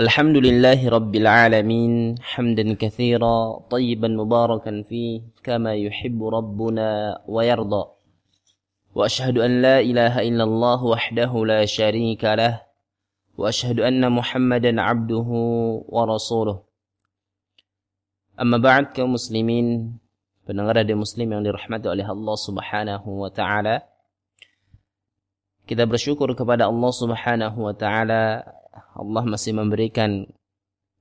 الحمد لله رب العالمين حمدا كثيرا طيبا مباركا فيه كما يحب ربنا ويرضى. وأشهد أن لا إله إلا الله وحده لا شريك له. وأشهد أن محمدا عبده ورسوله. أما بعد كمسلمين pendengar radio muslim yang dirahmati oleh Allah Subhanahu wa taala. Kita bersyukur kepada Allah Subhanahu wa taala Allah masih memberikan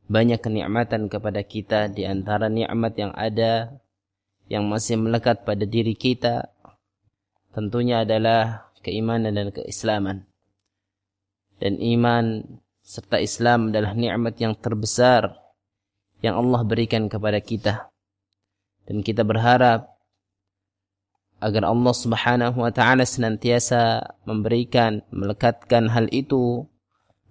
banyak kenikmatan kepada kita di antara nikmat yang ada yang masih melekat pada diri kita tentunya adalah keimanan dan keislaman. Dan iman serta Islam adalah nikmat yang terbesar yang Allah berikan kepada kita. Dan kita berharap agar Allah Subhanahu wa taala senantiasa memberikan melekatkan hal itu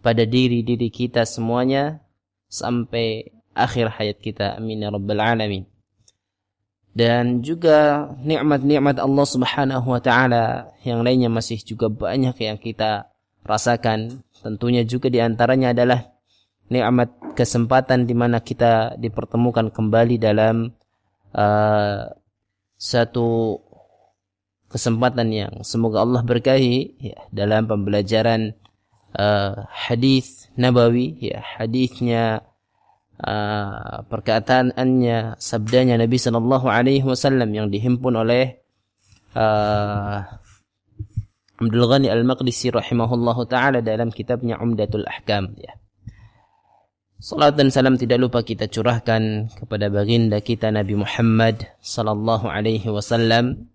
pada diri-diri kita semuanya sampai akhir hayat kita. Amin ya rabbal alamin. Dan juga nikmat-nikmat Allah Subhanahu wa taala yang lainnya masih juga banyak yang kita rasakan. Tentunya juga di antaranya adalah nikmat kesempatan di mana kita dipertemukan kembali dalam uh, satu kesempatan yang semoga Allah berkahi ya, dalam pembelajaran uh, hadis Nabawi ya hadisnya uh, perkataannya sabdanya Nabi sallallahu alaihi wasallam yang dihimpun oleh uh, Abdul Ghani Al-Maqdisi rahimahullahu taala dalam kitabnya Umdatul Ahkam ya. Salat dan salam tidak lupa kita curahkan kepada baginda kita Nabi Muhammad sallallahu alaihi wasallam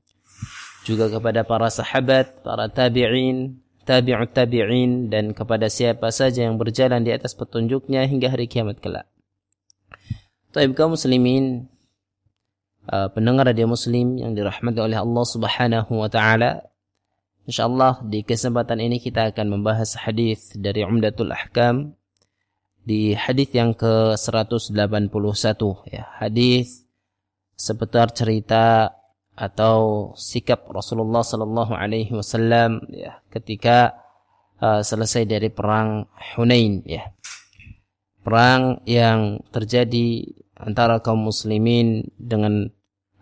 juga kepada para sahabat, para tabi'in, tabi'ut tabi'in dan kepada siapa saja yang berjalan di atas petunjuknya hingga hari kiamat kelak. Taib kaum muslimin uh, pendengar radio muslim yang dirahmati oleh Allah Subhanahu wa taala. Insyaallah di kesempatan ini kita akan membahas hadis dari Umdatul Ahkam di hadis yang ke-181 ya. Hadis seputar cerita atau sikap Rasulullah sallallahu alaihi wasallam ya ketika uh, selesai dari perang Hunain ya. Perang yang terjadi antara kaum muslimin dengan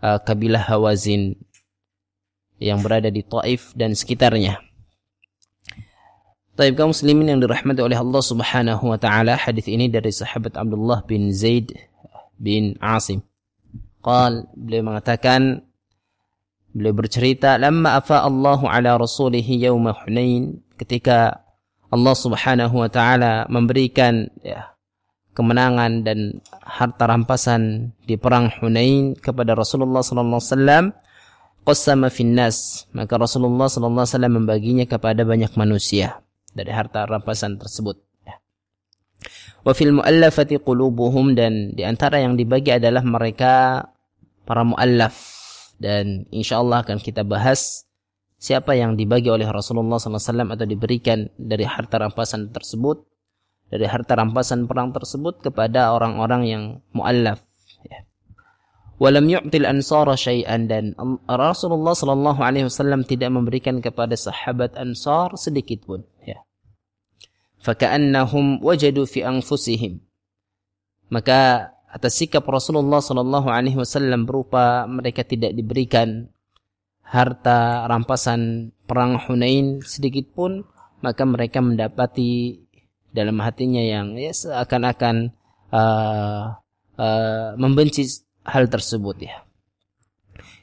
uh, kabilah Hawazin yang berada di Taif dan sekitarnya. Taib kaum muslimin yang dirahmati oleh Allah Subhanahu wa taala, hadis ini dari sahabat Abdullah bin Zaid bin Asim. Qal beliau mengatakan Beliau bercerita, "Lamma afa Allahu ala rasulih yaum Hunain," ketika Allah Subhanahu wa taala memberikan ya, kemenangan dan harta rampasan di perang Hunain kepada Rasulullah sallallahu alaihi wasallam, qassama finnas, maka Rasulullah sallallahu alaihi wasallam membaginya kepada banyak manusia dari harta rampasan tersebut. Ya. Wa fil muallafati qulubuhum dan di antara yang dibagi adalah mereka para muallaf dan insya Allah akan kita bahas siapa yang dibagi oleh Rasulullah SAW atau diberikan dari harta rampasan tersebut dari harta rampasan perang tersebut kepada orang-orang yang muallaf ya. Walam yu'til ansara syai'an dan Rasulullah sallallahu alaihi wasallam tidak memberikan kepada sahabat Ansar sedikit pun ya. Faka'annahum wajadu fi anfusihim. Maka atas sikap Rasulullah Sallallahu Alaihi Wasallam berupa mereka tidak diberikan harta rampasan perang Hunain sedikit pun maka mereka mendapati dalam hatinya yang ya seakan-akan uh, uh, membenci hal tersebut ya.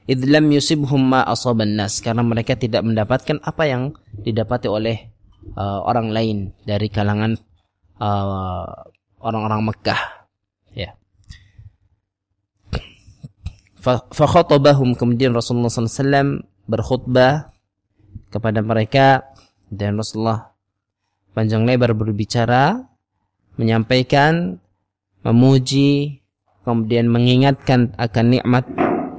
Idlam yusibhum ma asaban nas karena mereka tidak mendapatkan apa yang didapati oleh uh, orang lain dari kalangan orang-orang uh, Mekah ya. Fakhotabahum kemudian Rasulullah SAW berkhutbah kepada mereka dan Rasulullah panjang lebar berbicara menyampaikan memuji kemudian mengingatkan akan nikmat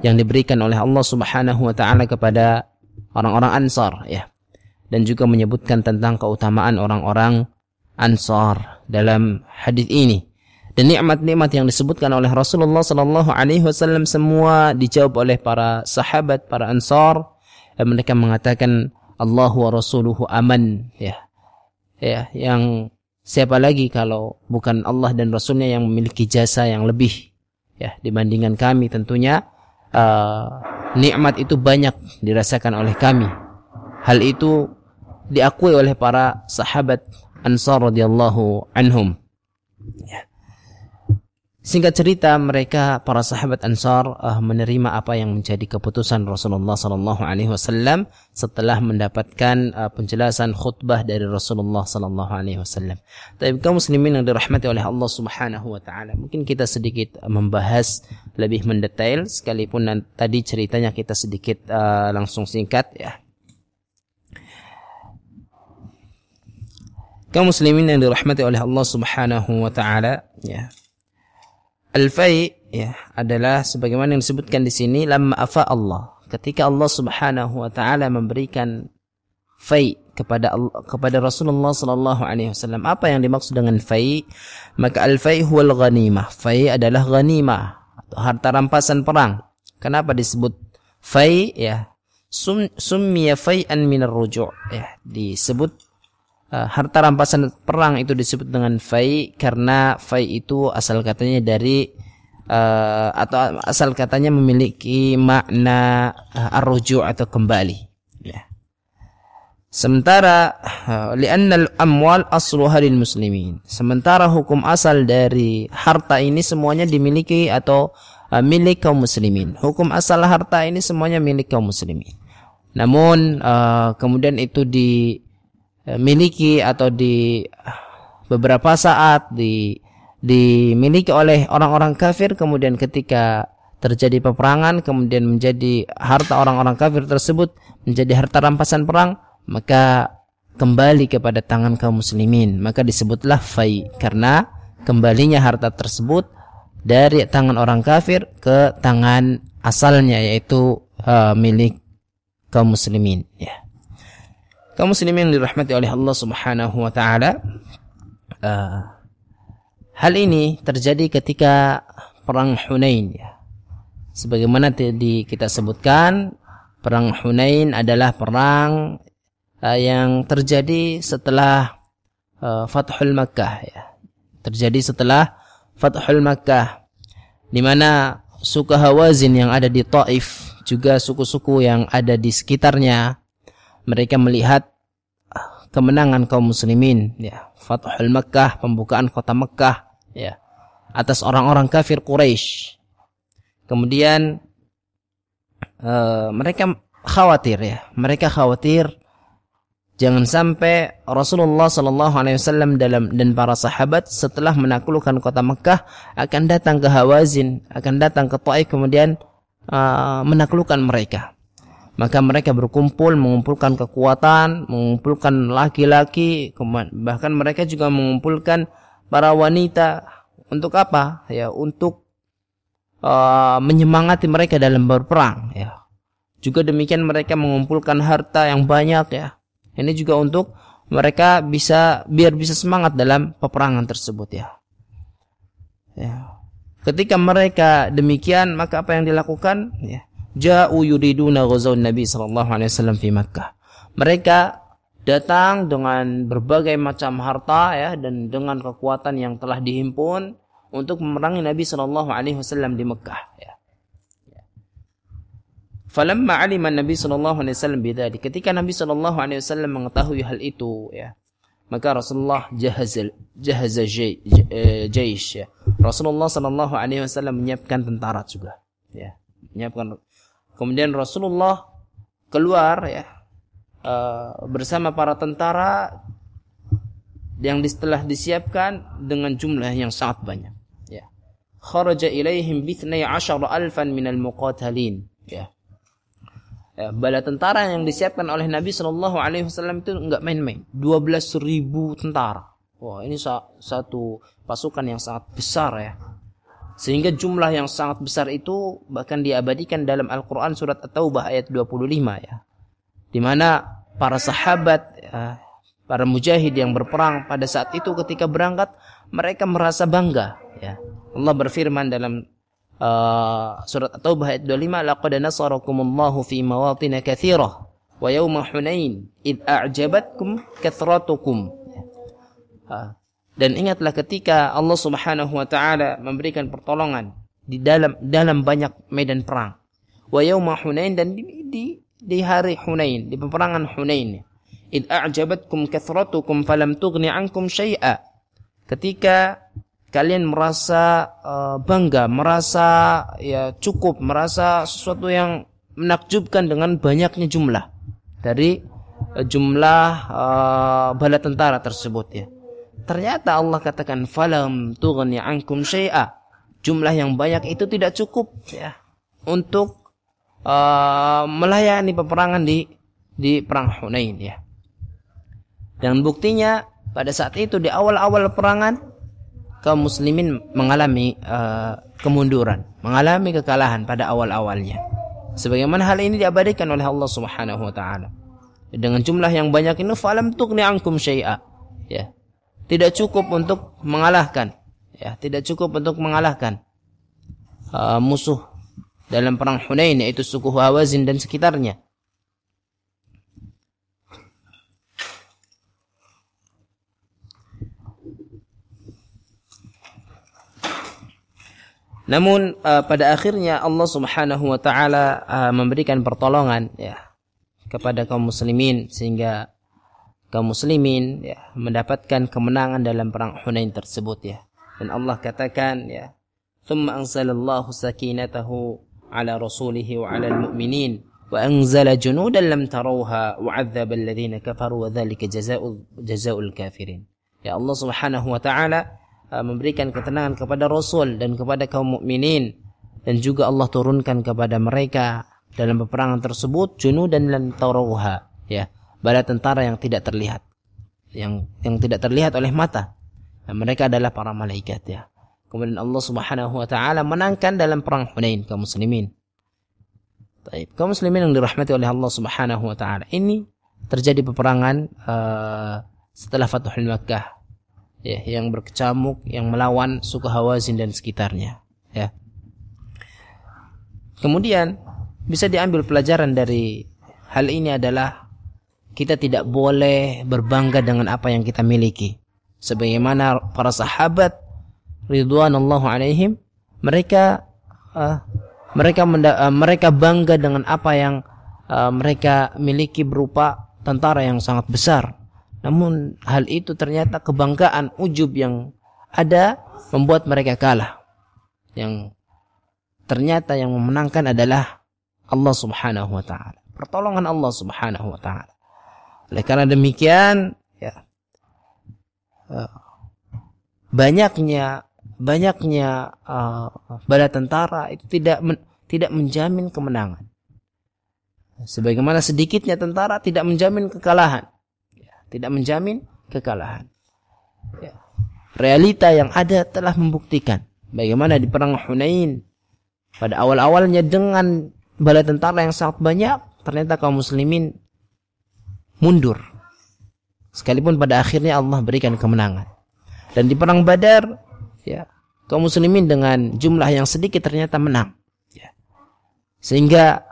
yang diberikan oleh Allah Subhanahu wa taala kepada orang-orang Ansar ya. Dan juga menyebutkan tentang keutamaan orang-orang Ansar dalam hadis ini dan nikmat-nikmat yang disebutkan oleh Rasulullah sallallahu alaihi wasallam semua dijawab oleh para sahabat, para ansar. Dan mereka mengatakan Allah wa rasuluhu aman. Ya. Ya, yang siapa lagi kalau bukan Allah dan Rasulnya yang memiliki jasa yang lebih ya dibandingkan kami? Tentunya uh, nikmat itu banyak dirasakan oleh kami. Hal itu diakui oleh para sahabat Ansar radhiyallahu anhum. Ya Singkat cerita mereka para sahabat Ansar uh, menerima apa yang menjadi keputusan Rasulullah sallallahu alaihi wasallam setelah mendapatkan uh, penjelasan khutbah dari Rasulullah sallallahu alaihi wasallam. Tapi kaum muslimin yang dirahmati oleh Allah Subhanahu wa taala, mungkin kita sedikit uh, membahas lebih mendetail sekalipun tadi ceritanya kita sedikit uh, langsung singkat ya. Kaum muslimin yang dirahmati oleh Allah Subhanahu wa taala, ya. Al-fai ya adalah sebagaimana yang disebutkan di sini lamma afa Allah. Ketika Allah Subhanahu wa taala memberikan fai kepada kepada Rasulullah sallallahu alaihi wasallam. Apa yang dimaksud dengan fai? Maka al-fai huwal ghanimah. Fai adalah ghanimah atau harta rampasan perang. Kenapa disebut fai ya? Sum, summiya fai'an minar ruju' ya, disebut uh, harta rampasan perang itu disebut dengan fai karena fai itu asal katanya dari uh, atau asal katanya memiliki makna uh, arruju atau kembali. Ya. Sementara li'anna al-amwal asluha muslimin. Sementara hukum asal dari harta ini semuanya dimiliki atau uh, milik kaum muslimin. Hukum asal harta ini semuanya milik kaum muslimin. Namun uh, kemudian itu di Eh, miliki atau di beberapa saat di dimiliki oleh orang-orang kafir kemudian ketika terjadi peperangan kemudian menjadi harta orang-orang kafir tersebut menjadi harta rampasan perang maka kembali kepada tangan kaum muslimin. Maka disebutlah fai karena kembalinya harta tersebut dari tangan orang kafir ke tangan asalnya yaitu uh, milik kaum muslimin. Ya kaum muslimin dirahmati oleh Allah Subhanahu wa taala uh, hal ini terjadi ketika perang Hunain ya. Sebagaimana tadi kita sebutkan perang Hunain adalah perang uh, yang terjadi setelah uh, Fathul Makkah ya. Terjadi setelah Fathul Makkah di mana suku Hawazin yang ada di Taif juga suku-suku yang ada di sekitarnya mereka melihat kemenangan kaum muslimin ya. Fathul Makkah pembukaan kota Makkah ya. Atas orang-orang kafir Quraisy. Kemudian uh, mereka khawatir ya. Mereka khawatir jangan sampai Rasulullah Shallallahu Alaihi Wasallam dalam dan para sahabat setelah menaklukkan kota Makkah akan datang ke Hawazin akan datang ke Taif kemudian uh, menaklukkan mereka maka mereka berkumpul mengumpulkan kekuatan, mengumpulkan laki-laki, bahkan mereka juga mengumpulkan para wanita untuk apa? Ya, untuk uh, menyemangati mereka dalam berperang, ya. Juga demikian mereka mengumpulkan harta yang banyak ya. Ini juga untuk mereka bisa biar bisa semangat dalam peperangan tersebut ya. Ya. Ketika mereka demikian maka apa yang dilakukan? Ya ja'u yuriduna ghazawun Nabi sallallahu alaihi wasallam fi Makkah. Mereka datang dengan berbagai macam harta ya dan dengan kekuatan yang telah dihimpun untuk memerangi Nabi sallallahu alaihi wasallam di Mekah ya. Falamma alima Nabi sallallahu alaihi wasallam ketika Nabi sallallahu alaihi wasallam mengetahui hal itu ya maka Rasulullah jahazal jahaza jaysh ya. Rasulullah sallallahu alaihi wasallam menyiapkan tentara juga ya menyiapkan Kemudian Rasulullah keluar ya uh, bersama para tentara yang setelah disiapkan dengan jumlah yang sangat banyak. Ya. Kharaja ilaihim asyara alfan minal muqatalin. Ya. ya. Bala tentara yang disiapkan oleh Nabi Shallallahu Alaihi Wasallam itu enggak main-main. 12 ribu tentara. Wah ini satu pasukan yang sangat besar ya. Sehingga jumlah yang sangat besar itu bahkan diabadikan dalam Al-Quran surat At-Taubah ayat 25 ya. Di mana para sahabat, ya, para mujahid yang berperang pada saat itu ketika berangkat mereka merasa bangga ya. Allah berfirman dalam uh, surat At-Taubah ayat 25 laqad nasarakumullahu fi mawatin katsirah wa yawma hunain a'jabatkum kathratukum. Ya. Dan ingatlah ketika Allah Subhanahu wa taala memberikan pertolongan di dalam dalam banyak medan perang. Wa yauma Hunain dan di, di di hari Hunain, di peperangan Hunain. Id a'jabatkum kathratukum falam tughni ankum syai'a. Ketika kalian merasa uh, bangga, merasa ya cukup, merasa sesuatu yang menakjubkan dengan banyaknya jumlah dari uh, jumlah uh, bala tentara tersebut ya. Ternyata Allah katakan falam tughni ankum syai'a. Jumlah yang banyak itu tidak cukup ya untuk uh, melayani peperangan di di perang Hunain ya. Dan buktinya pada saat itu di awal-awal perangan kaum muslimin mengalami uh, kemunduran, mengalami kekalahan pada awal-awalnya. Sebagaimana hal ini diabadikan oleh Allah Subhanahu wa taala. Dengan jumlah yang banyak ini falam tughni ankum syai'a. Ya. Tidak cukup untuk mengalahkan ya, tidak cukup untuk mengalahkan uh, musuh dalam perang Hunain yaitu suku Hawazin dan sekitarnya. Namun uh, pada akhirnya Allah Subhanahu wa taala uh, memberikan pertolongan ya kepada kaum muslimin sehingga kaum muslimin ya mendapatkan kemenangan dalam perang Hunain tersebut ya. Dan Allah katakan ya, "Tsumma anzalallahu sakinatahu ala rasulihi wa ala al-mu'minin wa anzala junudan lam tarawha wa 'adzaba alladhina kafaru wa dzalika jazaa'ul jazaa'ul kafirin." Ya Allah Subhanahu wa taala Uh, memberikan ketenangan kepada Rasul dan kepada kaum mukminin dan juga Allah turunkan kepada mereka dalam peperangan tersebut junu dan lan tarawha ya bala tentara yang tidak terlihat. Yang yang tidak terlihat oleh mata. Dan mereka adalah para malaikat ya. Kemudian Allah Subhanahu wa taala menangkan dalam perang Hunain kaum muslimin. Baik, kaum muslimin yang dirahmati oleh Allah Subhanahu wa taala. Ini terjadi peperangan uh, setelah Fathul Makkah ya yang berkecamuk yang melawan suku Hawazin dan sekitarnya ya. Kemudian bisa diambil pelajaran dari hal ini adalah kita tidak boleh berbangga dengan apa yang kita miliki sebagaimana para sahabat ridwanullah alaihim mereka uh, mereka uh, mereka bangga dengan apa yang uh, mereka miliki berupa tentara yang sangat besar namun hal itu ternyata kebanggaan ujub yang ada membuat mereka kalah. Yang ternyata yang memenangkan adalah Allah Subhanahu wa taala. Pertolongan Allah Subhanahu wa taala. Oleh karena demikian ya eh, banyaknya banyaknya uh, bala tentara itu tidak men, tidak menjamin kemenangan. Sebagaimana sedikitnya tentara tidak menjamin kekalahan tidak menjamin kekalahan. Ya. Realita yang ada telah membuktikan bagaimana di perang Hunain pada awal-awalnya dengan bala tentara yang sangat banyak ternyata kaum muslimin mundur. Sekalipun pada akhirnya Allah berikan kemenangan. Dan di perang Badar ya kaum muslimin dengan jumlah yang sedikit ternyata menang. Ya. Sehingga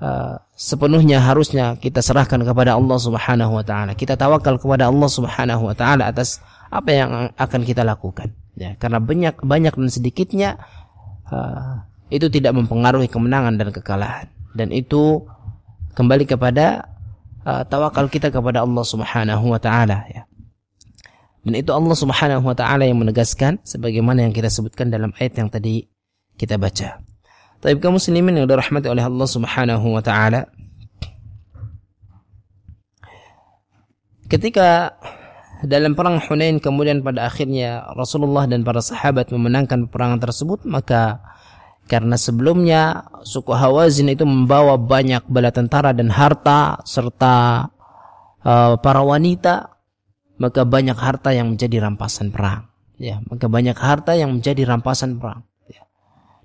uh, sepenuhnya harusnya kita serahkan kepada Allah Subhanahu wa taala. Kita tawakal kepada Allah Subhanahu wa taala atas apa yang akan kita lakukan. Ya, karena banyak banyak dan sedikitnya uh, itu tidak mempengaruhi kemenangan dan kekalahan. Dan itu kembali kepada uh, tawakal kita kepada Allah Subhanahu wa taala ya. Dan itu Allah Subhanahu wa taala yang menegaskan sebagaimana yang kita sebutkan dalam ayat yang tadi kita baca. Tapi kaum muslimin yang dirahmati oleh Allah Subhanahu wa taala. Ketika dalam perang Hunain kemudian pada akhirnya Rasulullah dan para sahabat memenangkan peperangan tersebut maka karena sebelumnya suku Hawazin itu membawa banyak bala tentara dan harta serta uh, para wanita maka banyak harta yang menjadi rampasan perang ya maka banyak harta yang menjadi rampasan perang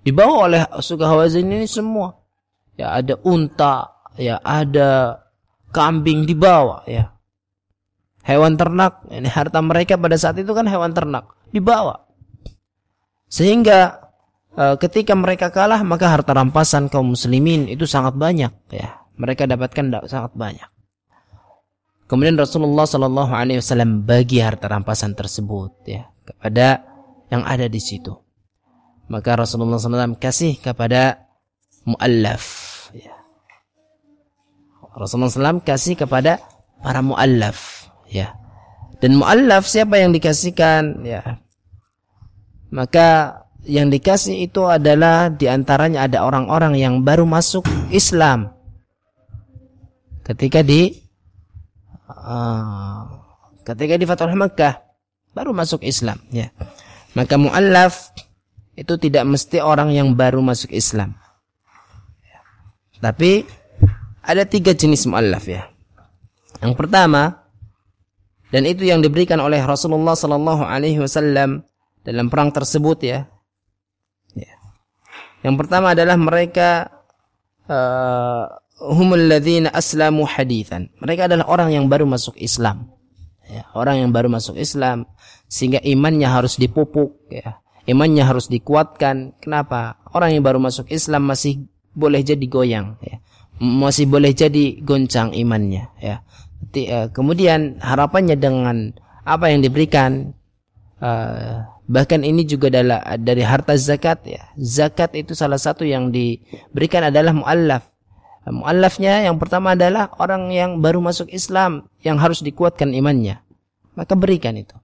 dibawa oleh suku Hawazin ini semua. Ya ada unta, ya ada kambing dibawa ya. Hewan ternak, ini harta mereka pada saat itu kan hewan ternak dibawa. Sehingga ketika mereka kalah maka harta rampasan kaum muslimin itu sangat banyak ya. Mereka dapatkan sangat banyak. Kemudian Rasulullah Shallallahu Alaihi Wasallam bagi harta rampasan tersebut ya kepada yang ada di situ. Maka Rasulullah SAW kasih kepada muallaf. Ya. Rasulullah SAW kasih kepada para muallaf. Ya. Dan muallaf siapa yang dikasihkan? Ya. Maka yang dikasih itu adalah di antaranya ada orang-orang yang baru masuk Islam ketika di uh, ketika di Fathul Makkah baru masuk Islam ya maka muallaf itu tidak mesti orang yang baru masuk Islam. Tapi ada tiga jenis muallaf ya. Yang pertama dan itu yang diberikan oleh Rasulullah Sallallahu Alaihi Wasallam dalam perang tersebut ya. ya. Yang pertama adalah mereka uh, humul ladzina aslamu hadithan. Mereka adalah orang yang baru masuk Islam. Ya, orang yang baru masuk Islam sehingga imannya harus dipupuk ya. Imannya harus dikuatkan. Kenapa? Orang yang baru masuk Islam masih boleh jadi goyang ya. Masih boleh jadi goncang imannya ya. Eh, kemudian harapannya dengan apa yang diberikan uh, bahkan ini juga adalah dari harta zakat ya zakat itu salah satu yang diberikan adalah muallaf muallafnya yang pertama adalah orang yang baru masuk Islam yang harus dikuatkan imannya maka berikan itu.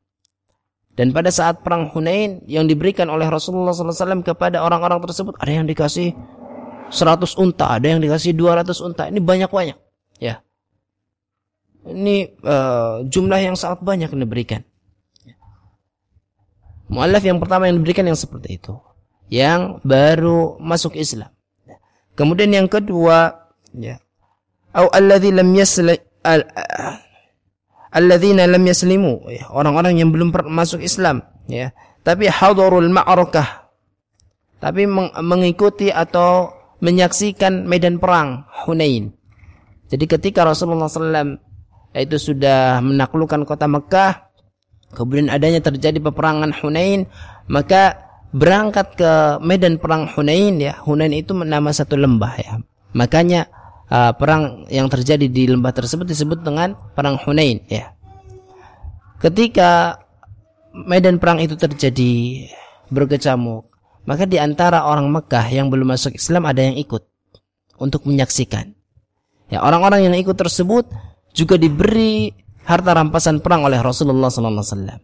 Dan pada saat perang Hunain yang diberikan oleh Rasulullah SAW kepada orang-orang tersebut ada yang dikasih 100 unta, ada yang dikasih 200 unta. Ini banyak-banyak. Ya. Ini uh, jumlah yang sangat banyak yang diberikan. Mu'allaf yang pertama yang diberikan yang seperti itu. Yang baru masuk Islam. Kemudian yang kedua, ya. Au alladhi lam yasli alladzina lam yaslimu ya, orang-orang yang belum masuk Islam ya tapi hadarul ma'rakah tapi meng mengikuti atau menyaksikan medan perang Hunain jadi ketika Rasulullah SAW itu sudah menaklukkan kota Mekah kemudian adanya terjadi peperangan Hunain maka berangkat ke medan perang Hunain ya Hunain itu nama satu lembah ya makanya uh, perang yang terjadi di lembah tersebut disebut dengan perang Hunain ya. Ketika medan perang itu terjadi berkecamuk, maka di antara orang Mekah yang belum masuk Islam ada yang ikut untuk menyaksikan. Ya, orang-orang yang ikut tersebut juga diberi harta rampasan perang oleh Rasulullah wasallam.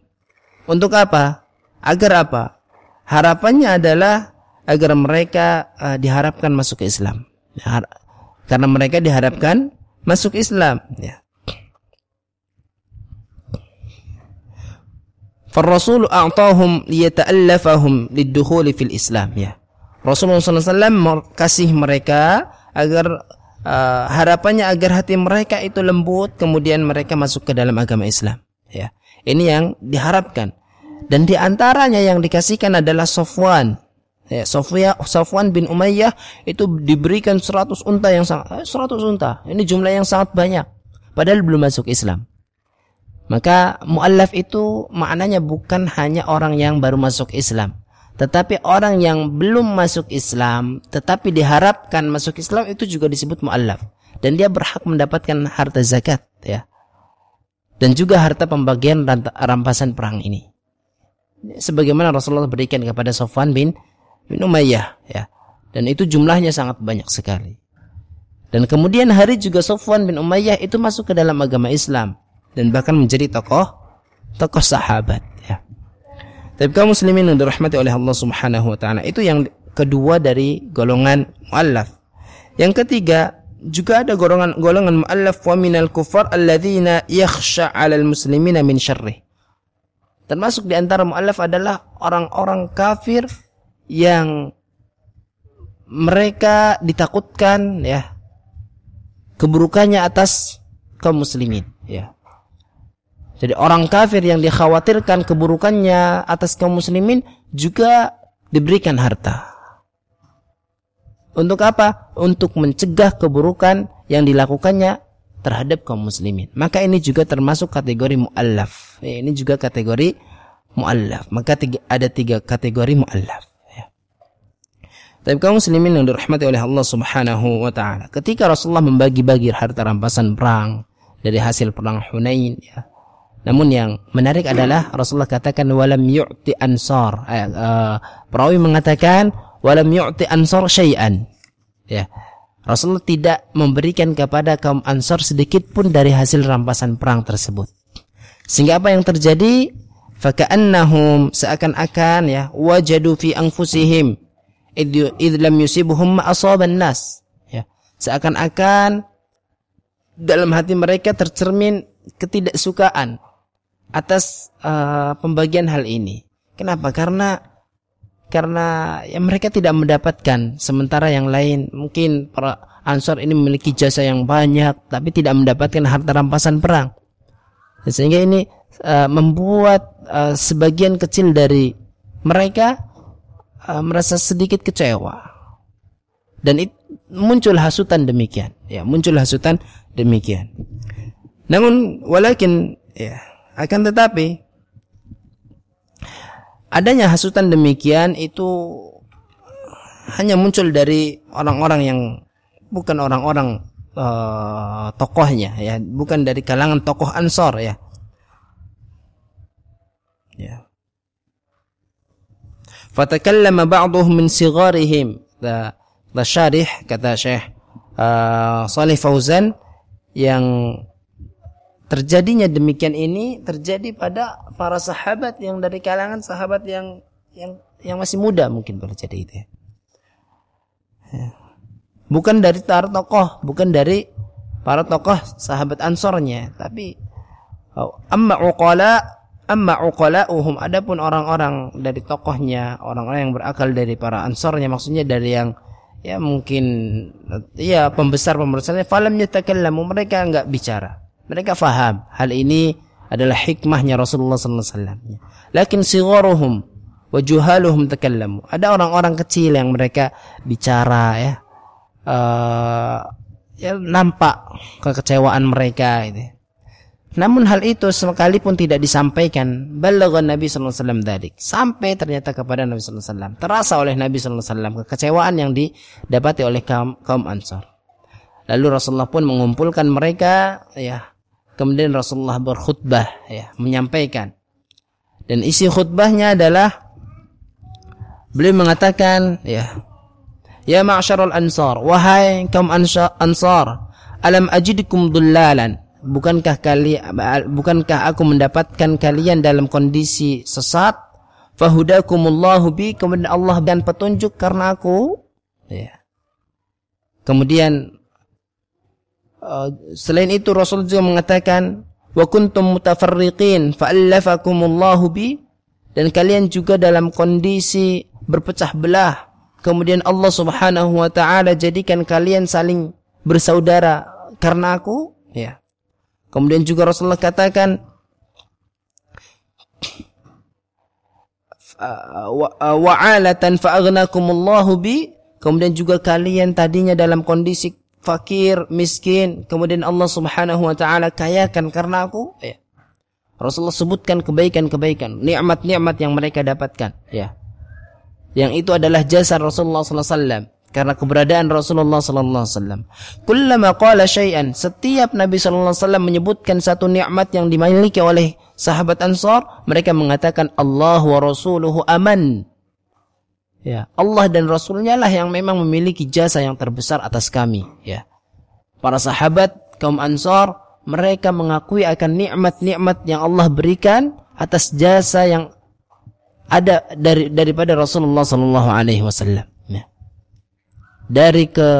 Untuk apa? Agar apa? Harapannya adalah agar mereka uh, diharapkan masuk ke Islam. Ya, karena mereka diharapkan masuk Islam ya. Rasul a'tahum liyata'allafahum fil Islam ya. Rasulullah SAW kasih mereka agar uh, harapannya agar hati mereka itu lembut kemudian mereka masuk ke dalam agama Islam ya. Ini yang diharapkan. Dan di antaranya yang dikasihkan adalah Sofwan Ya, Sofia, Sofwan bin Umayyah itu diberikan 100 unta yang sangat 100 eh, unta. Ini jumlah yang sangat banyak. Padahal belum masuk Islam. Maka muallaf itu maknanya bukan hanya orang yang baru masuk Islam, tetapi orang yang belum masuk Islam tetapi diharapkan masuk Islam itu juga disebut muallaf dan dia berhak mendapatkan harta zakat ya. Dan juga harta pembagian rampasan perang ini. Sebagaimana Rasulullah berikan kepada Sofwan bin bin Umayyah ya. Dan itu jumlahnya sangat banyak sekali. Dan kemudian hari juga Sofwan bin Umayyah itu masuk ke dalam agama Islam dan bahkan menjadi tokoh tokoh sahabat. Tapi kaum muslimin yang dirahmati oleh Allah Subhanahu wa taala itu yang kedua dari golongan muallaf. Yang ketiga juga ada golongan golongan muallaf wa minal kufar alladzina yakhsha 'alal muslimina min syarrih. Termasuk di antara muallaf adalah orang-orang kafir yang mereka ditakutkan ya keburukannya atas kaum muslimin ya. Jadi orang kafir yang dikhawatirkan keburukannya atas kaum muslimin juga diberikan harta. Untuk apa? Untuk mencegah keburukan yang dilakukannya terhadap kaum muslimin. Maka ini juga termasuk kategori muallaf. Ya, ini juga kategori muallaf. Maka tiga, ada tiga kategori muallaf. Tapi kaum muslimin yang dirahmati oleh Allah Subhanahu wa taala, ketika Rasulullah membagi-bagi harta rampasan perang dari hasil perang Hunain ya. Namun yang menarik adalah Rasulullah katakan walam yu'ti ansar. Eh, uh, perawi mengatakan walam yu'ti ansar syai'an. Ya. Rasulullah tidak memberikan kepada kaum Ansar sedikit pun dari hasil rampasan perang tersebut. Sehingga apa yang terjadi? Faka'annahum seakan-akan ya wajadu fi anfusihim id lam yusibuhum asaban nas. Ya. Seakan-akan dalam hati mereka tercermin ketidaksukaan atas uh, pembagian hal ini. Kenapa? Karena karena ya mereka tidak mendapatkan sementara yang lain. Mungkin para ansor ini memiliki jasa yang banyak tapi tidak mendapatkan harta rampasan perang. Sehingga ini uh, membuat uh, sebagian kecil dari mereka uh, merasa sedikit kecewa. Dan it, muncul hasutan demikian. Ya muncul hasutan demikian. Namun walakin ya akan tetapi adanya hasutan demikian itu hanya muncul dari orang-orang yang bukan orang-orang uh, tokohnya ya, bukan dari kalangan tokoh Ansor ya. Ya. Fatakallama ba'dhum min sigharihim. Da syarih kata Syekh uh, Salih Fauzan yang terjadinya demikian ini terjadi pada para sahabat yang dari kalangan sahabat yang yang yang masih muda mungkin boleh jadi itu ya. ya. Bukan dari para tokoh, bukan dari para tokoh sahabat ansornya, tapi oh, amma uqala amma uqala'uhum adapun orang-orang dari tokohnya, orang-orang yang berakal dari para ansornya maksudnya dari yang ya mungkin ya pembesar pembesarnya falam yatakallamu mereka enggak bicara mereka faham hal ini adalah hikmahnya Rasulullah sallallahu alaihi wasallam. Lakin sigharuhum wa juhaluhum takallamu. Ada orang-orang kecil yang mereka bicara ya. Uh, ya nampak kekecewaan mereka itu. Namun hal itu sekalipun tidak disampaikan balagha Nabi sallallahu alaihi wasallam dalik. Sampai ternyata kepada Nabi sallallahu alaihi wasallam terasa oleh Nabi sallallahu alaihi wasallam kekecewaan yang didapati oleh kaum kaum Ansar. Lalu Rasulullah pun mengumpulkan mereka ya Kemudian Rasulullah berkhutbah ya, menyampaikan. Dan isi khutbahnya adalah beliau mengatakan ya Ya ma'syarul ansar, wahai kaum ansar, alam ajidikum dullalan. Bukankah kali bukankah aku mendapatkan kalian dalam kondisi sesat? Fahudakumullahu bi kemudian Allah dan petunjuk karena aku. Ya. Kemudian selain itu Rasul juga mengatakan wa kuntum mutafarriqin fa'allafakumullahu bi dan kalian juga dalam kondisi berpecah belah. Kemudian Allah Subhanahu wa taala jadikan kalian saling bersaudara. Karena aku ya. Kemudian juga Rasulullah katakan wa'alatan fa'aghnakumullahu bi. Kemudian juga kalian tadinya dalam kondisi fakir, miskin, kemudian Allah Subhanahu wa taala kayakan karena aku, ya. Rasulullah sebutkan kebaikan-kebaikan, nikmat-nikmat yang mereka dapatkan, ya. Yang itu adalah jasa Rasulullah sallallahu alaihi karena keberadaan Rasulullah sallallahu alaihi wasallam. Kullama qala syai'an, setiap Nabi sallallahu alaihi wasallam menyebutkan satu nikmat yang dimiliki oleh sahabat Ansar, mereka mengatakan Allah wa rasuluhu aman. Ya, Allah dan Rasulnya lah yang memang memiliki jasa yang terbesar atas kami. Ya, para sahabat kaum Ansor mereka mengakui akan nikmat-nikmat yang Allah berikan atas jasa yang ada dari daripada Rasulullah Sallallahu Alaihi Wasallam. Ya. Dari ke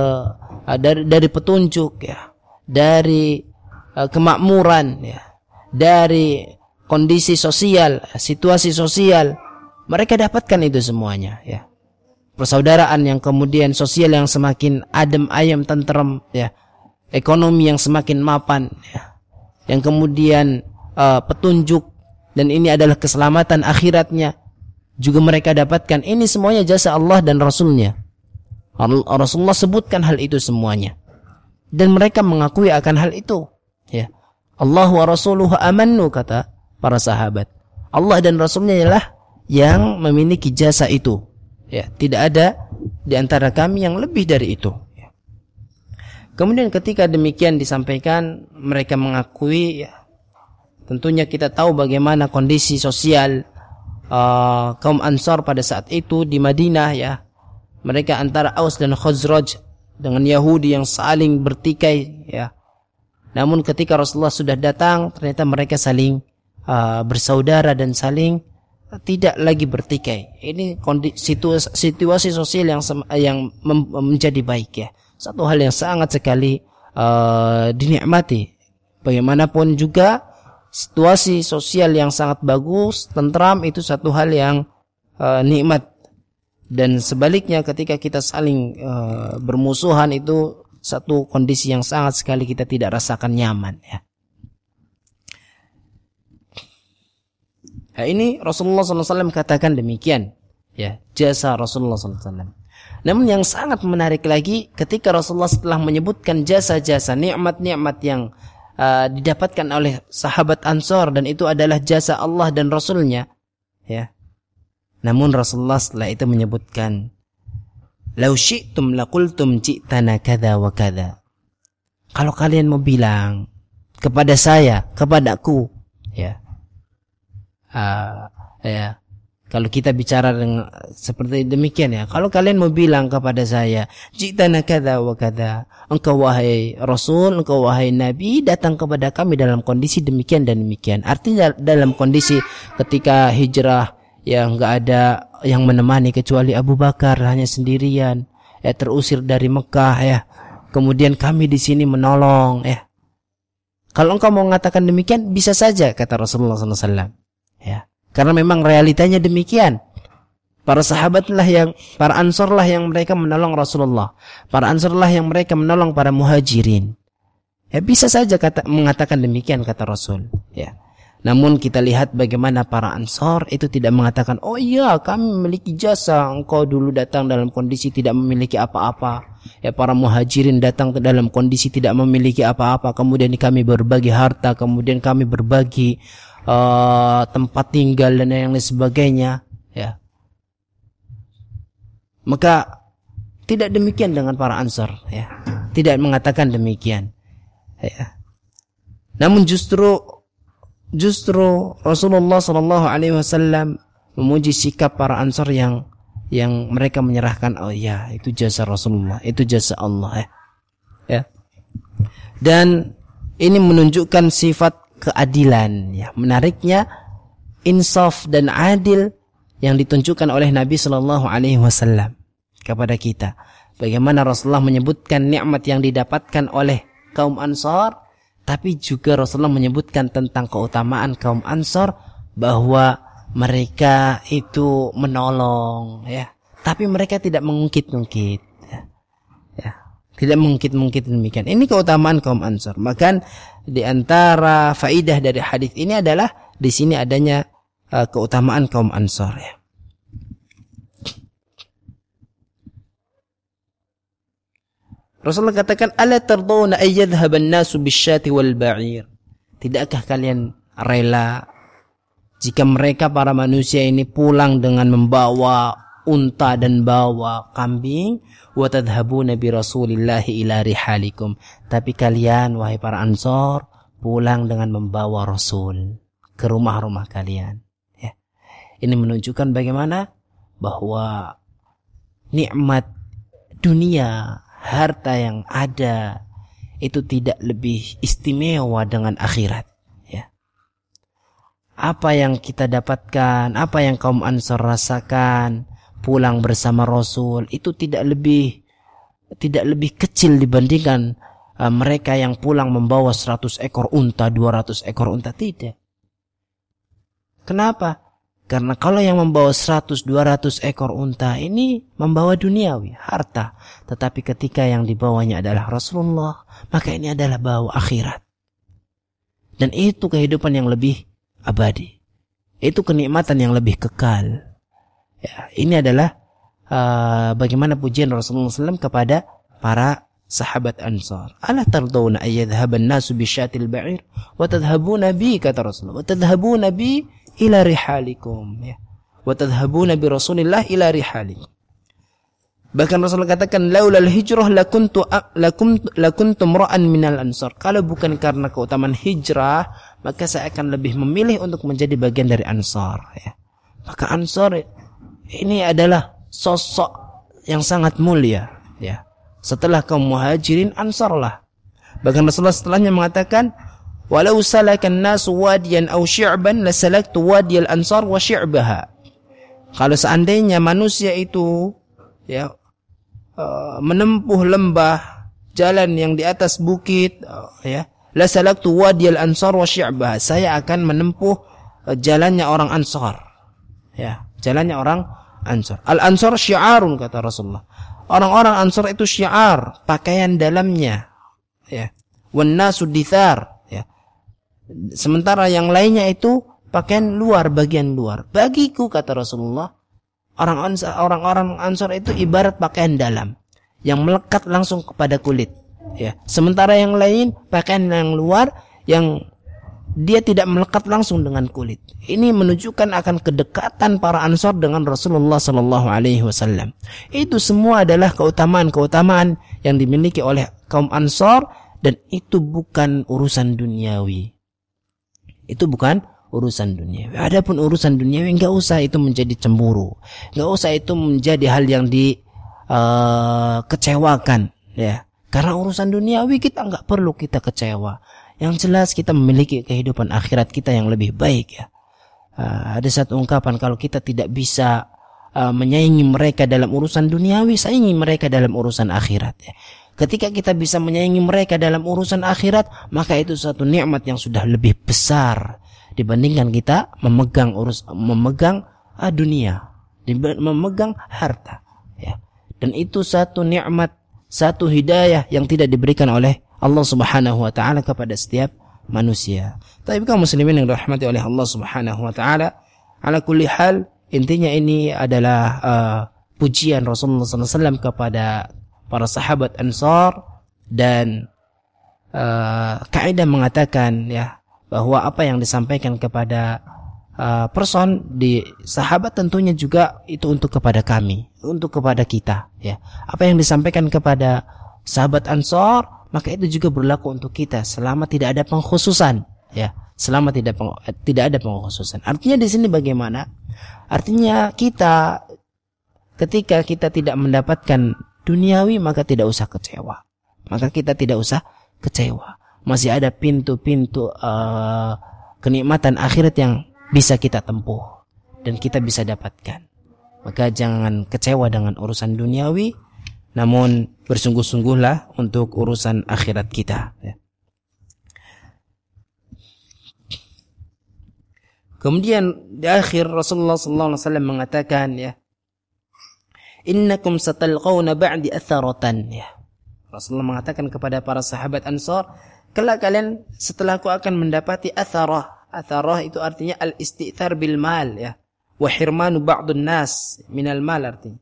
dari dari petunjuk ya, dari uh, kemakmuran ya, dari kondisi sosial, situasi sosial, mereka dapatkan itu semuanya ya persaudaraan yang kemudian sosial yang semakin adem ayam tentrem ya. Ekonomi yang semakin mapan ya. Yang kemudian uh, petunjuk dan ini adalah keselamatan akhiratnya juga mereka dapatkan. Ini semuanya jasa Allah dan Rasulnya. Rasulullah sebutkan hal itu semuanya. Dan mereka mengakui akan hal itu ya. Allah wa rasuluhu amanu kata para sahabat. Allah dan Rasulnya ialah yang memiliki jasa itu Ya, tidak ada di antara kami yang lebih dari itu. Ya. Kemudian ketika demikian disampaikan, mereka mengakui ya, tentunya kita tahu bagaimana kondisi sosial uh, kaum Ansar pada saat itu di Madinah ya. Mereka antara Aus dan Khazraj dengan Yahudi yang saling bertikai ya. Namun ketika Rasulullah sudah datang, ternyata mereka saling uh, bersaudara dan saling tidak lagi bertikai. Ini situasi, situasi sosial yang yang menjadi baik ya. Satu hal yang sangat sekali uh, dinikmati. Bagaimanapun juga situasi sosial yang sangat bagus, tentram itu satu hal yang uh, nikmat. Dan sebaliknya ketika kita saling uh, bermusuhan itu satu kondisi yang sangat sekali kita tidak rasakan nyaman ya. Nah, ini Rasulullah SAW katakan demikian. Ya, jasa Rasulullah SAW. Namun yang sangat menarik lagi ketika Rasulullah setelah menyebutkan jasa-jasa nikmat-nikmat yang uh, didapatkan oleh sahabat Ansor dan itu adalah jasa Allah dan Rasulnya, ya. Namun Rasulullah setelah itu menyebutkan, "Lau syi'tum laqultum ji'tana kada wa kada." Kalau kalian mau bilang kepada saya, kepadaku, ya, uh, ya. Kalau kita bicara dengan seperti demikian ya. Kalau kalian mau bilang kepada saya jitana kada wa kada engkau wahai rasul engkau wahai nabi datang kepada kami dalam kondisi demikian dan demikian. Artinya dalam kondisi ketika hijrah yang enggak ada yang menemani kecuali Abu Bakar hanya sendirian ya terusir dari Mekah ya. Kemudian kami di sini menolong ya. Kalau engkau mau mengatakan demikian bisa saja kata Rasulullah SAW Ya. Karena memang realitanya demikian. Para sahabatlah yang para ansorlah yang mereka menolong Rasulullah. Para ansorlah yang mereka menolong para muhajirin. Ya bisa saja kata mengatakan demikian kata Rasul, ya. Namun kita lihat bagaimana para ansor itu tidak mengatakan, oh iya kami memiliki jasa, engkau dulu datang dalam kondisi tidak memiliki apa-apa. Ya para muhajirin datang dalam kondisi tidak memiliki apa-apa, kemudian kami berbagi harta, kemudian kami berbagi uh, tempat tinggal dan yang lain sebagainya ya. Maka tidak demikian dengan para ansar ya. Tidak mengatakan demikian ya. Namun justru justru Rasulullah Shallallahu Alaihi Wasallam memuji sikap para ansar yang yang mereka menyerahkan oh ya itu jasa Rasulullah itu jasa Allah ya. Ya. Dan ini menunjukkan sifat keadilan. Ya menariknya insaf dan adil yang ditunjukkan oleh Nabi Shallallahu Alaihi Wasallam kepada kita. Bagaimana Rasulullah menyebutkan nikmat yang didapatkan oleh kaum Ansor tapi juga Rasulullah menyebutkan tentang keutamaan kaum Ansor bahwa mereka itu menolong ya. Tapi mereka tidak mengungkit-ungkit ya. ya tidak mengungkit-ungkit demikian. Ini keutamaan kaum Ansor maka di antara faidah dari hadis ini adalah di sini adanya uh, keutamaan kaum Ansar ya. Rasulullah katakan ala tardawna ay yadhhaban nasu bisyati wal ba'ir. Tidakkah kalian rela jika mereka para manusia ini pulang dengan membawa unta dan bawa kambing wa tadhhabuna bi rasulillahi ila rihalikum. Tapi kalian wahai para ansor pulang dengan membawa rasul ke rumah-rumah kalian. Ya. Ini menunjukkan bagaimana bahwa nikmat dunia harta yang ada itu tidak lebih istimewa dengan akhirat. Ya. Apa yang kita dapatkan apa yang kaum ansor rasakan pulang bersama Rasul itu tidak lebih tidak lebih kecil dibandingkan uh, mereka yang pulang membawa 100 ekor unta, 200 ekor unta tidak. Kenapa? Karena kalau yang membawa 100 200 ekor unta ini membawa duniawi, harta, tetapi ketika yang dibawanya adalah Rasulullah, maka ini adalah bawa akhirat. Dan itu kehidupan yang lebih abadi. Itu kenikmatan yang lebih kekal. Ya, ini adalah uh, bagaimana pujian Rasulullah SAW kepada para sahabat Ansar. Ala tardawna ayyadhhaban nasu bisyatil ba'ir wa tadhhabuna bi kata Rasulullah wa tadhhabuna bi ila rihalikum ya. Wa tadhhabuna bi Rasulillah ila rihalikum. Bahkan Rasulullah katakan laulal hijrah lakuntu lakum lakuntum ra'an minal ansar. Kalau bukan karena keutamaan hijrah, maka saya akan lebih memilih untuk menjadi bagian dari ansar ya. Maka ansar ini adalah sosok yang sangat mulia ya. Setelah kaum muhajirin ansarlah. Bahkan Rasulullah setelahnya mengatakan walau salakan nas wadiyan aw syi'ban lasalaktu wadiyal ansar wa syi'baha. Kalau seandainya manusia itu ya Uh, menempuh lembah jalan yang di atas bukit uh, ya la salaktu wadiyal ansar wa syi'bah saya akan menempuh uh, jalannya orang ansar ya jalannya orang ansar al ansar syiarun kata Rasulullah orang-orang ansar itu syiar pakaian dalamnya ya wan nasu ya sementara yang lainnya itu pakaian luar bagian luar bagiku kata Rasulullah orang-orang ansor itu ibarat pakaian dalam yang melekat langsung kepada kulit. Ya. Sementara yang lain pakaian yang luar yang dia tidak melekat langsung dengan kulit. Ini menunjukkan akan kedekatan para ansor dengan Rasulullah Sallallahu Alaihi Wasallam. Itu semua adalah keutamaan-keutamaan yang dimiliki oleh kaum ansor dan itu bukan urusan duniawi. Itu bukan urusan dunia. Adapun urusan dunia nggak usah itu menjadi cemburu, nggak usah itu menjadi hal yang dikecewakan, uh, ya. Karena urusan duniawi kita nggak perlu kita kecewa. Yang jelas kita memiliki kehidupan akhirat kita yang lebih baik ya. Uh, ada satu ungkapan kalau kita tidak bisa uh, menyaingi mereka dalam urusan duniawi, saingi mereka dalam urusan akhirat ya. Ketika kita bisa menyaingi mereka dalam urusan akhirat, maka itu satu nikmat yang sudah lebih besar dibandingkan kita memegang urus memegang ah, dunia, memegang harta, ya. Dan itu satu nikmat, satu hidayah yang tidak diberikan oleh Allah Subhanahu wa taala kepada setiap manusia. Tapi kaum muslimin yang dirahmati oleh Allah Subhanahu wa taala, ala kulli hal intinya ini adalah uh, pujian Rasulullah SAW kepada para sahabat Ansar dan uh, kaidah mengatakan ya bahwa apa yang disampaikan kepada uh, person di sahabat tentunya juga itu untuk kepada kami, untuk kepada kita, ya. Apa yang disampaikan kepada sahabat Ansor, maka itu juga berlaku untuk kita selama tidak ada pengkhususan, ya. Selama tidak peng, tidak ada pengkhususan. Artinya di sini bagaimana? Artinya kita ketika kita tidak mendapatkan duniawi maka tidak usah kecewa. Maka kita tidak usah kecewa masih ada pintu-pintu uh, kenikmatan akhirat yang bisa kita tempuh dan kita bisa dapatkan. Maka jangan kecewa dengan urusan duniawi, namun bersungguh-sungguhlah untuk urusan akhirat kita. Ya. Kemudian di akhir Rasulullah sallallahu alaihi wasallam mengatakan ya, "Innakum satalqawna ba'di atharatan." Ya. Rasulullah mengatakan kepada para sahabat Ansar, kelak kalian setelah aku akan mendapati atharah. Atharah itu artinya al-istithar bil mal ya. Wa hirmanu ba'dun nas minal mal artinya.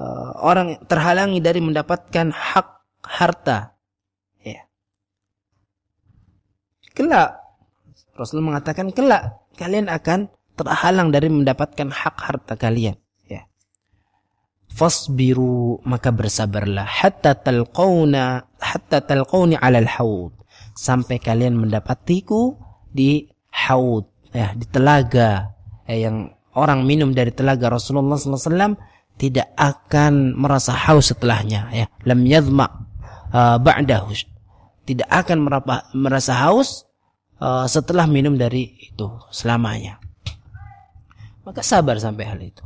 Uh, orang terhalangi dari mendapatkan hak harta. Ya. Kelak Rasulullah mengatakan kelak kalian akan terhalang dari mendapatkan hak harta kalian. Ya. Fasbiru maka bersabarlah hatta talqauna hatta talqauni 'alal haud sampai kalian mendapatiku di haud ya di telaga ya, yang orang minum dari telaga Rasulullah SAW tidak akan merasa haus setelahnya ya. Lam yadma uh, ba'dahu tidak akan merapa, merasa haus uh, setelah minum dari itu selamanya. Maka sabar sampai hal itu.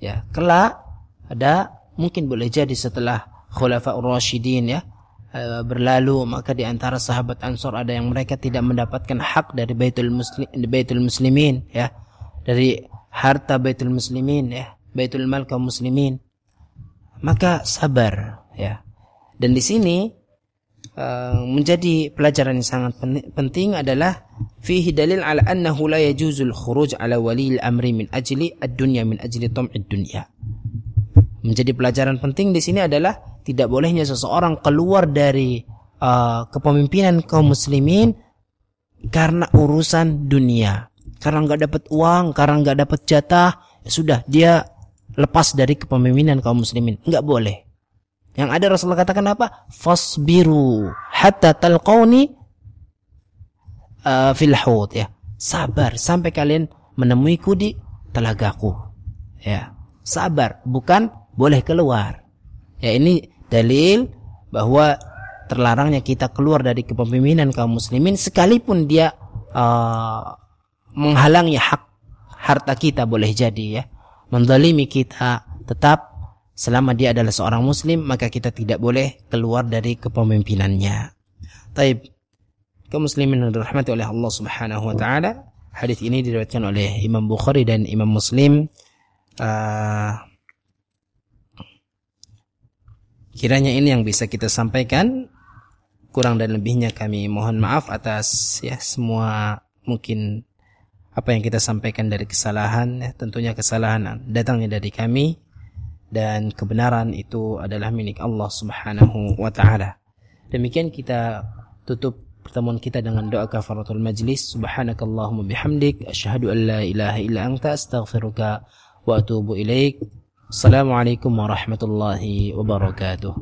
Ya kelak ada mungkin boleh jadi setelah khulafa rasyidin ya Eh, berlalu maka di antara sahabat Ansor ada yang mereka tidak mendapatkan hak dari Baitul Muslim Baitul Muslimin ya. Dari harta Baitul Muslimin ya Baitul Mal kaum muslimin. Maka sabar ya. Dan di sini uh, menjadi pelajaran yang sangat penting adalah fihi dalil ala annahu la yajuzul khuruj ala wali al-amri min ajli ad-dunya min ajli tam'id dunya. Menjadi pelajaran penting di sini adalah tidak bolehnya seseorang keluar dari uh, kepemimpinan kaum muslimin karena urusan dunia. Karena nggak dapat uang karena nggak dapat jatah sudah dia lepas dari kepemimpinan kaum muslimin. Enggak boleh. Yang ada Rasulullah katakan apa? Fasbiru hatta talqauni uh, fil hud ya. Sabar sampai kalian menemuiku di telagaku. Ya. Sabar, bukan boleh keluar. Ya ini dalil bahwa terlarangnya kita keluar dari kepemimpinan kaum muslimin sekalipun dia uh, menghalangi hak harta kita boleh jadi ya mendalimi kita tetap selama dia adalah seorang muslim maka kita tidak boleh keluar dari kepemimpinannya. Taib. Kaum muslimin yang dirahmati oleh Allah Subhanahu wa taala hadis ini diriwayatkan oleh Imam Bukhari dan Imam Muslim. Uh, kiranya ini yang bisa kita sampaikan. Kurang dan lebihnya kami mohon maaf atas ya semua mungkin apa yang kita sampaikan dari kesalahan ya tentunya kesalahan datangnya dari kami dan kebenaran itu adalah milik Allah Subhanahu wa taala. Demikian kita tutup pertemuan kita dengan doa kafaratul majlis. Subhanakallahumma bihamdik asyhadu an la ilaha illa anta astaghfiruka wa atubu ilaik. Assalamualaikum warahmatullahi wabarakatuh.